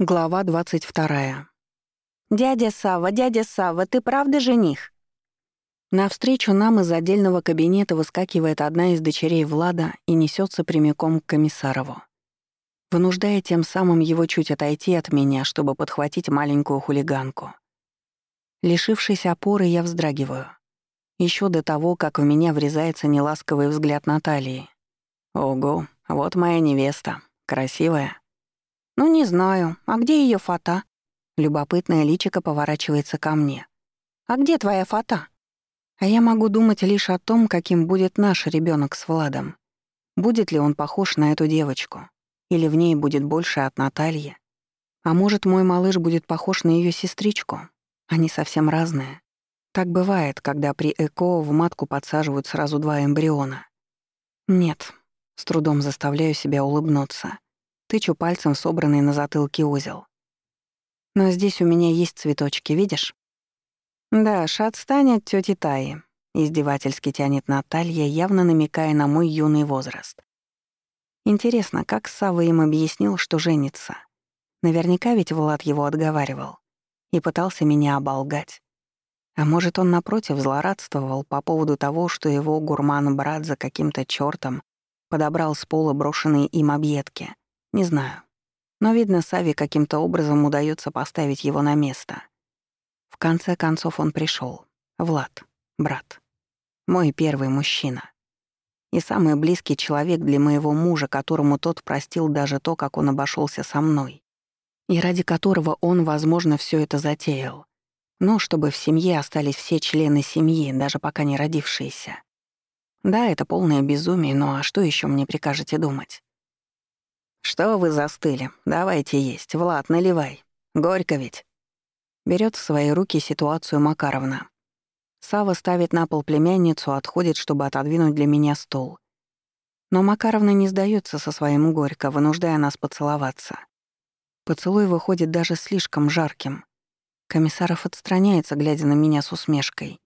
Глава 22. «Дядя Савва, дядя Савва, ты правда жених?» Навстречу нам из отдельного кабинета выскакивает одна из дочерей Влада и несется прямиком к комиссарову, вынуждая тем самым его чуть отойти от меня, чтобы подхватить маленькую хулиганку. Лишившись опоры, я вздрагиваю. Еще до того, как в меня врезается неласковый взгляд Натальи. «Ого, вот моя невеста. Красивая». «Ну, не знаю. А где ее фото?» Любопытная личико поворачивается ко мне. «А где твоя фото?» А я могу думать лишь о том, каким будет наш ребенок с Владом. Будет ли он похож на эту девочку? Или в ней будет больше от Натальи? А может, мой малыш будет похож на ее сестричку? Они совсем разные. Так бывает, когда при ЭКО в матку подсаживают сразу два эмбриона. Нет, с трудом заставляю себя улыбнуться. Тычу пальцем собранный на затылке узел. Но здесь у меня есть цветочки, видишь? Да, отстань от тёти Таи. Издевательски тянет Наталья, явно намекая на мой юный возраст. Интересно, как Сава им объяснил, что женится? Наверняка ведь Влад его отговаривал и пытался меня оболгать. А может, он, напротив, злорадствовал по поводу того, что его гурман-брат за каким-то чёртом подобрал с пола брошенные им объедки — не знаю. Но, видно, Сави каким-то образом удается поставить его на место. В конце концов он пришел. Влад, брат. Мой первый мужчина. И самый близкий человек для моего мужа, которому тот простил даже то, как он обошелся со мной. И ради которого он, возможно, все это затеял. Но чтобы в семье остались все члены семьи, даже пока не родившиеся. Да, это полное безумие, но а что еще мне прикажете думать? «Что вы застыли? Давайте есть. Влад, наливай. Горько ведь». Берет в свои руки ситуацию Макаровна. Сава ставит на пол племянницу, отходит, чтобы отодвинуть для меня стол. Но Макаровна не сдается со своим горько, вынуждая нас поцеловаться. Поцелуй выходит даже слишком жарким. Комиссаров отстраняется, глядя на меня с усмешкой.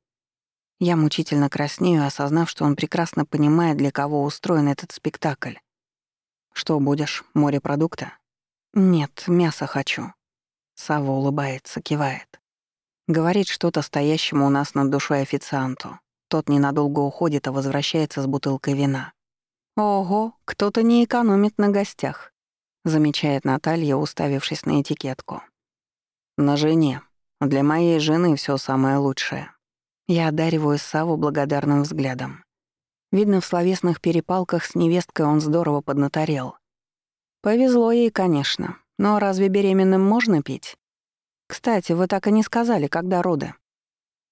Я мучительно краснею, осознав, что он прекрасно понимает, для кого устроен этот спектакль. «Что будешь? Морепродукта?» «Нет, мясо хочу». Сава улыбается, кивает. Говорит что-то стоящему у нас над душой официанту. Тот ненадолго уходит, а возвращается с бутылкой вина. «Ого, кто-то не экономит на гостях», — замечает Наталья, уставившись на этикетку. «На жене. Для моей жены все самое лучшее». Я одариваю Саву благодарным взглядом. Видно, в словесных перепалках с невесткой он здорово поднаторел. Повезло ей, конечно. Но разве беременным можно пить? Кстати, вы так и не сказали, когда роды.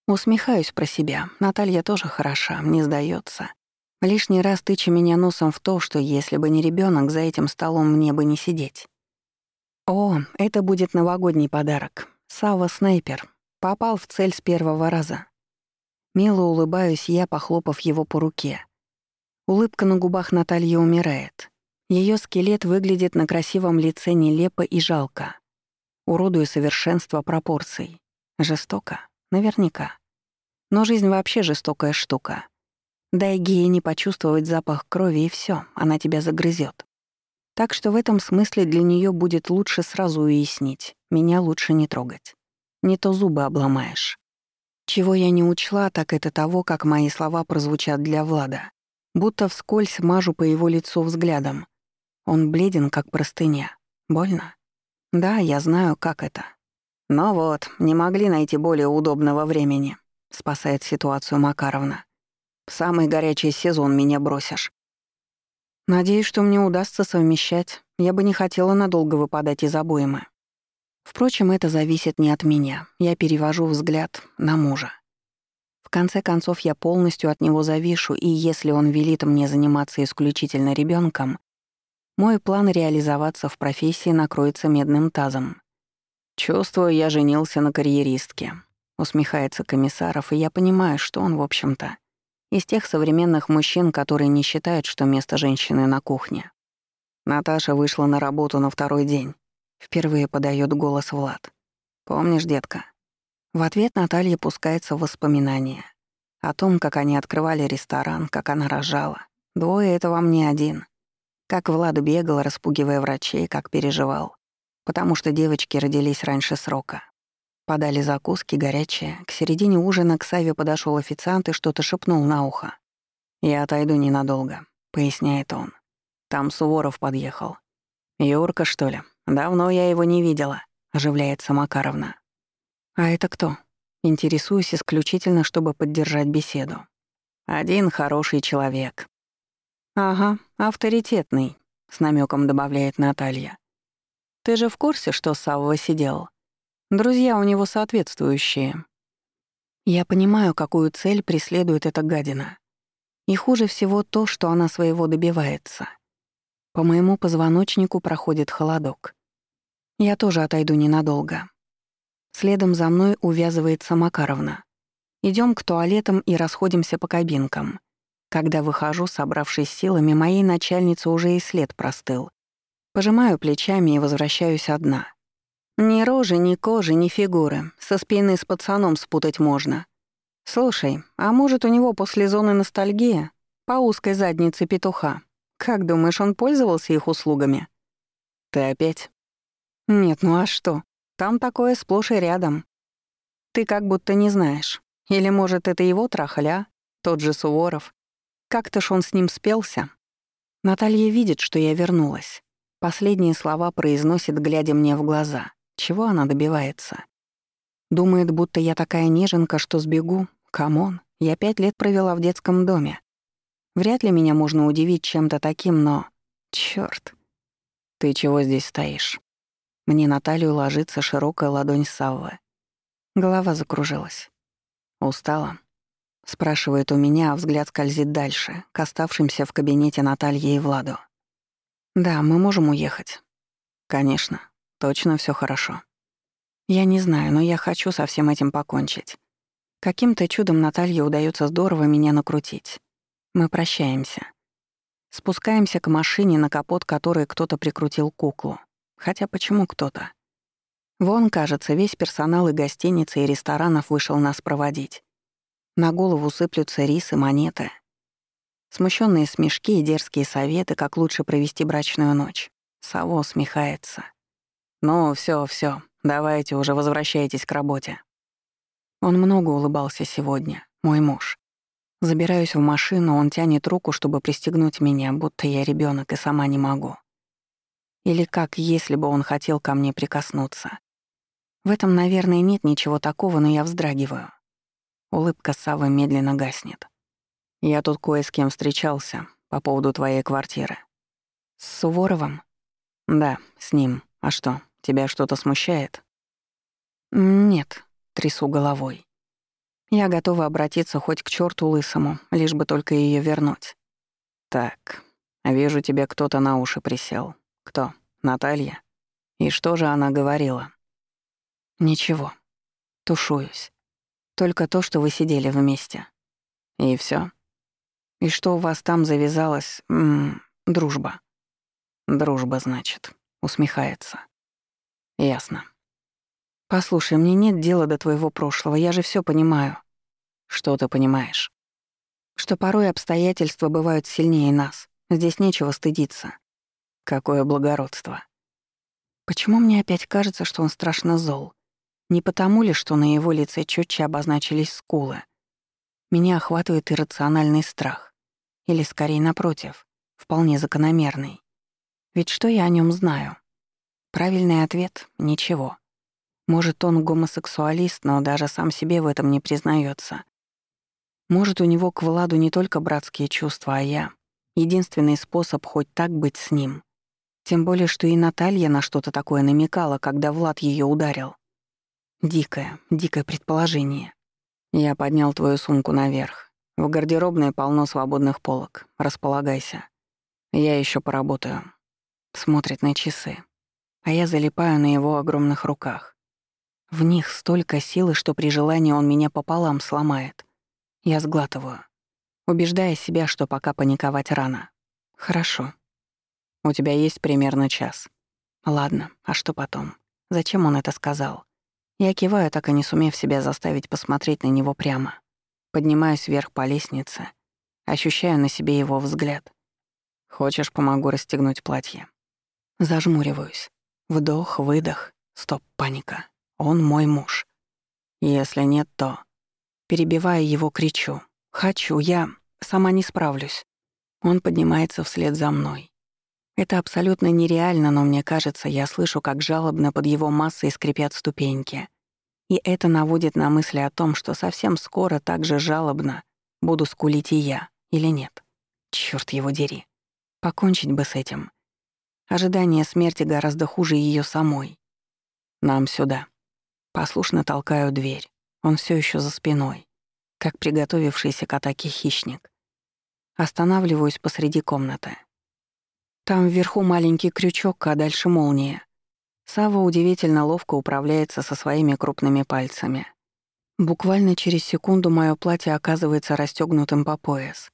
Усмехаюсь про себя. Наталья тоже хороша, не сдается. Лишний раз тыча меня носом в то, что если бы не ребенок, за этим столом мне бы не сидеть. О, это будет новогодний подарок. Сава Снайпер. Попал в цель с первого раза. Мило улыбаюсь я, похлопав его по руке. Улыбка на губах Натальи умирает. Ее скелет выглядит на красивом лице нелепо и жалко. Уродуя совершенство пропорций. Жестоко? Наверняка. Но жизнь вообще жестокая штука. Дай геи не почувствовать запах крови, и все, она тебя загрызет. Так что в этом смысле для нее будет лучше сразу уяснить, меня лучше не трогать. Не то зубы обломаешь. Чего я не учла, так это того, как мои слова прозвучат для Влада будто вскользь мажу по его лицу взглядом. Он бледен, как простыня. Больно? Да, я знаю, как это. Но вот, не могли найти более удобного времени, спасает ситуацию Макаровна. В самый горячий сезон меня бросишь. Надеюсь, что мне удастся совмещать. Я бы не хотела надолго выпадать из обоймы. Впрочем, это зависит не от меня. Я перевожу взгляд на мужа. В конце концов, я полностью от него завишу, и если он велит мне заниматься исключительно ребенком, мой план реализоваться в профессии накроется медным тазом. «Чувствую, я женился на карьеристке», — усмехается комиссаров, и я понимаю, что он, в общем-то, из тех современных мужчин, которые не считают, что место женщины на кухне. Наташа вышла на работу на второй день. Впервые подает голос Влад. «Помнишь, детка, в ответ Наталья пускается в воспоминания. О том, как они открывали ресторан, как она рожала. Двое — это вам не один. Как Влад бегал, распугивая врачей, как переживал. потому что девочки родились раньше срока. Подали закуски, горячие. К середине ужина к Саве подошел официант и что-то шепнул на ухо. «Я отойду ненадолго», — поясняет он. «Там Суворов подъехал». «Юрка, что ли? Давно я его не видела», — оживляется Макаровна. «А это кто?» Интересуюсь исключительно, чтобы поддержать беседу. «Один хороший человек». «Ага, авторитетный», — с намеком добавляет Наталья. «Ты же в курсе, что Савва сидел? Друзья у него соответствующие». Я понимаю, какую цель преследует эта гадина. И хуже всего то, что она своего добивается. По моему позвоночнику проходит холодок. Я тоже отойду ненадолго. Следом за мной увязывается Макаровна. Идем к туалетам и расходимся по кабинкам. Когда выхожу, собравшись силами, моей начальнице уже и след простыл. Пожимаю плечами и возвращаюсь одна. Ни рожи, ни кожи, ни фигуры. Со спины с пацаном спутать можно. Слушай, а может, у него после зоны ностальгия? По узкой заднице петуха. Как думаешь, он пользовался их услугами? Ты опять? Нет, ну а что? Там такое сплошь и рядом. Ты как будто не знаешь. Или, может, это его трахали, а? Тот же Суворов. Как-то ж он с ним спелся. Наталья видит, что я вернулась. Последние слова произносит, глядя мне в глаза. Чего она добивается? Думает, будто я такая неженка, что сбегу. Come on, я пять лет провела в детском доме. Вряд ли меня можно удивить чем-то таким, но... Чёрт. Ты чего здесь стоишь? Мне на талию ложится широкая ладонь Саввы. Голова закружилась. «Устала?» — спрашивает у меня, а взгляд скользит дальше, к оставшимся в кабинете Наталье и Владу. «Да, мы можем уехать». «Конечно. Точно все хорошо». «Я не знаю, но я хочу со всем этим покончить. Каким-то чудом Наталье удается здорово меня накрутить. Мы прощаемся. Спускаемся к машине, на капот которой кто-то прикрутил куклу. Хотя почему кто-то? Вон, кажется, весь персонал и гостиницы, и ресторанов вышел нас проводить. На голову сыплются рис и монеты. Смущенные смешки и дерзкие советы, как лучше провести брачную ночь. Саво усмехается. «Ну, все, все, давайте уже возвращайтесь к работе». Он много улыбался сегодня, мой муж. Забираюсь в машину, он тянет руку, чтобы пристегнуть меня, будто я ребенок и сама не могу. Или как если бы он хотел ко мне прикоснуться. В этом, наверное, нет ничего такого, но я вздрагиваю. Улыбка Савы медленно гаснет. «Я тут кое с кем встречался по поводу твоей квартиры». «С Суворовым?» «Да, с ним. А что, тебя что-то смущает?» «Нет», — трясу головой. Я готова обратиться хоть к черту лысому, лишь бы только ее вернуть. «Так, вижу, тебе кто-то на уши присел. Кто? Наталья? И что же она говорила? Ничего. Тушуюсь. Только то, что вы сидели вместе. И все. И что у вас там завязалась... М -м, дружба. Дружба, значит. Усмехается. Ясно. Послушай, мне нет дела до твоего прошлого, я же все понимаю. Что ты понимаешь? Что порой обстоятельства бывают сильнее нас. Здесь нечего стыдиться. Какое благородство. Почему мне опять кажется, что он страшно зол? Не потому ли, что на его лице четче обозначились скулы? Меня охватывает иррациональный страх. Или, скорее, напротив, вполне закономерный. Ведь что я о нем знаю? Правильный ответ — ничего. Может, он гомосексуалист, но даже сам себе в этом не признается. Может, у него к Владу не только братские чувства, а я — единственный способ хоть так быть с ним. Тем более, что и Наталья на что-то такое намекала, когда Влад ее ударил. Дикое, дикое предположение. Я поднял твою сумку наверх. В гардеробной полно свободных полок. Располагайся. Я еще поработаю. Смотрит на часы. А я залипаю на его огромных руках. В них столько силы, что при желании он меня пополам сломает. Я сглатываю, убеждая себя, что пока паниковать рано. Хорошо. У тебя есть примерно час. Ладно, а что потом? Зачем он это сказал? Я киваю, так и не сумев себя заставить посмотреть на него прямо. Поднимаюсь вверх по лестнице, ощущаю на себе его взгляд. Хочешь, помогу расстегнуть платье? Зажмуриваюсь. Вдох, выдох. Стоп, паника. Он мой муж. Если нет, то... Перебивая его, кричу. «Хочу, я сама не справлюсь». Он поднимается вслед за мной. Это абсолютно нереально, но мне кажется, я слышу, как жалобно под его массой скрипят ступеньки. И это наводит на мысли о том, что совсем скоро так же жалобно буду скулить и я, или нет. Чёрт его дери. Покончить бы с этим. Ожидание смерти гораздо хуже ее самой. Нам сюда. Послушно толкаю дверь. Он все еще за спиной, как приготовившийся к атаке хищник. Останавливаюсь посреди комнаты. Там вверху маленький крючок, а дальше молния. Сава удивительно ловко управляется со своими крупными пальцами. Буквально через секунду мое платье оказывается расстегнутым по пояс.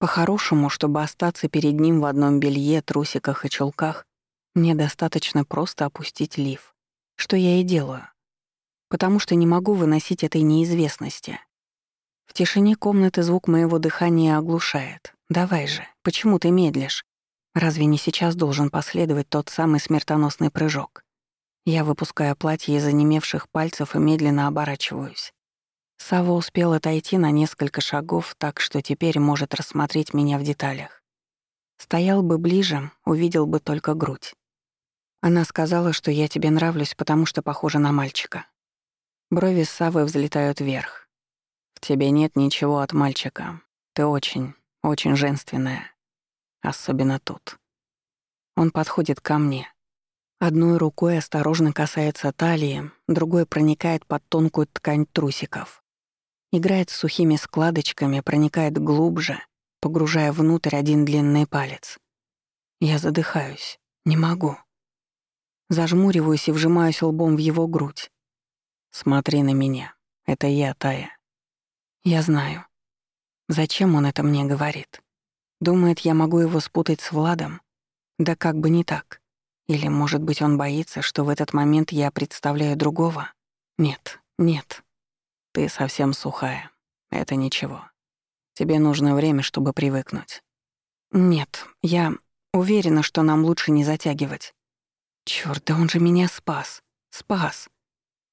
По-хорошему, чтобы остаться перед ним в одном белье, трусиках и чулках, мне достаточно просто опустить лиф, что я и делаю, потому что не могу выносить этой неизвестности. В тишине комнаты звук моего дыхания оглушает. «Давай же, почему ты медлишь? Разве не сейчас должен последовать тот самый смертоносный прыжок?» Я выпускаю платье из онемевших пальцев и медленно оборачиваюсь. Сава успел отойти на несколько шагов, так что теперь может рассмотреть меня в деталях. Стоял бы ближе, увидел бы только грудь. Она сказала, что я тебе нравлюсь, потому что похожа на мальчика. Брови Савы взлетают вверх. В тебе нет ничего от мальчика. Ты очень, очень женственная. Особенно тут. Он подходит ко мне. Одной рукой осторожно касается талии, другой проникает под тонкую ткань трусиков. Играет с сухими складочками, проникает глубже, погружая внутрь один длинный палец. Я задыхаюсь. Не могу. Зажмуриваюсь и вжимаюсь лбом в его грудь. «Смотри на меня. Это я, Тая». Я знаю. Зачем он это мне говорит? Думает, я могу его спутать с Владом? Да как бы не так. Или, может быть, он боится, что в этот момент я представляю другого? Нет, нет. Ты совсем сухая. Это ничего. Тебе нужно время, чтобы привыкнуть. Нет, я уверена, что нам лучше не затягивать. Чёрт, да он же меня спас. Спас.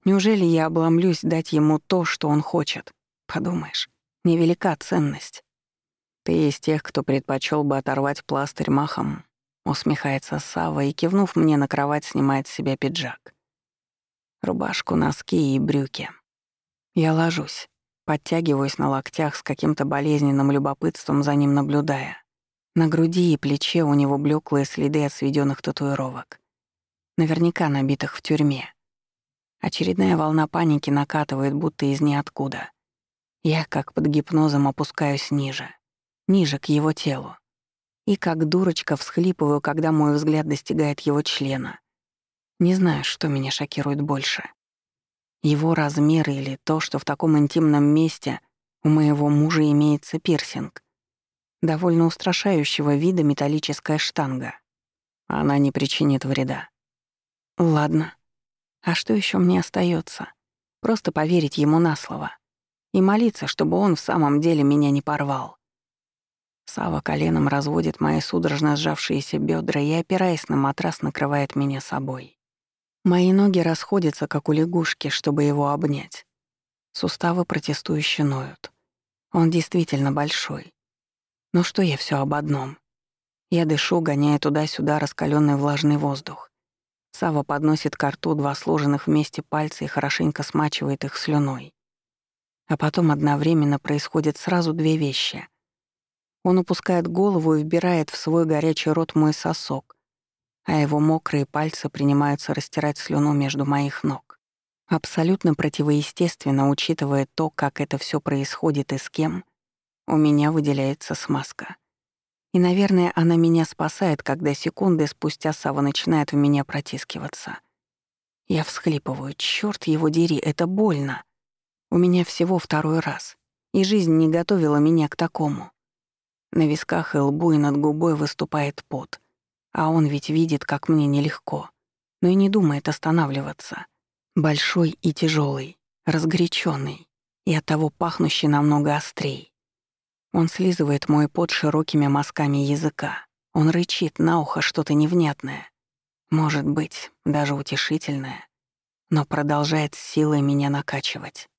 Неужели я обломлюсь дать ему то, что он хочет? Подумаешь, невелика ценность. Ты из тех, кто предпочел бы оторвать пластырь махом, усмехается Сава и, кивнув мне на кровать, снимает с себя пиджак. Рубашку, носки и брюки. Я ложусь, подтягиваюсь на локтях с каким-то болезненным любопытством за ним наблюдая. На груди и плече у него блеклые следы от сведенных татуировок. Наверняка набитых в тюрьме. Очередная волна паники накатывает, будто из ниоткуда. Я, как под гипнозом, опускаюсь ниже. Ниже, к его телу. И как дурочка всхлипываю, когда мой взгляд достигает его члена. Не знаю, что меня шокирует больше. Его размеры или то, что в таком интимном месте у моего мужа имеется пирсинг. Довольно устрашающего вида металлическая штанга. Она не причинит вреда. Ладно. А что еще мне остается? Просто поверить ему на слово. И молиться, чтобы он в самом деле меня не порвал. Сава коленом разводит мои судорожно сжавшиеся бедра и, опираясь на матрас, накрывает меня собой. Мои ноги расходятся, как у лягушки, чтобы его обнять. Суставы протестующе ноют. Он действительно большой. Но что я все об одном? Я дышу, гоняя туда-сюда раскаленный влажный воздух. Сава подносит к рту два сложенных вместе пальца и хорошенько смачивает их слюной. А потом одновременно происходят сразу две вещи. Он упускает голову и вбирает в свой горячий рот мой сосок, а его мокрые пальцы принимаются растирать слюну между моих ног. Абсолютно противоестественно, учитывая то, как это все происходит и с кем, у меня выделяется смазка. И, наверное, она меня спасает, когда секунды спустя Сава начинает в меня протискиваться. Я всхлипываю. Чёрт его дери, это больно. У меня всего второй раз, и жизнь не готовила меня к такому. На висках и лбу и над губой выступает пот — а он ведь видит, как мне нелегко, но и не думает останавливаться. Большой и тяжелый, разгоряченный и оттого пахнущий намного острей. Он слизывает мой пот широкими мазками языка. Он рычит на ухо что-то невнятное. Может быть, даже утешительное, но продолжает силой меня накачивать.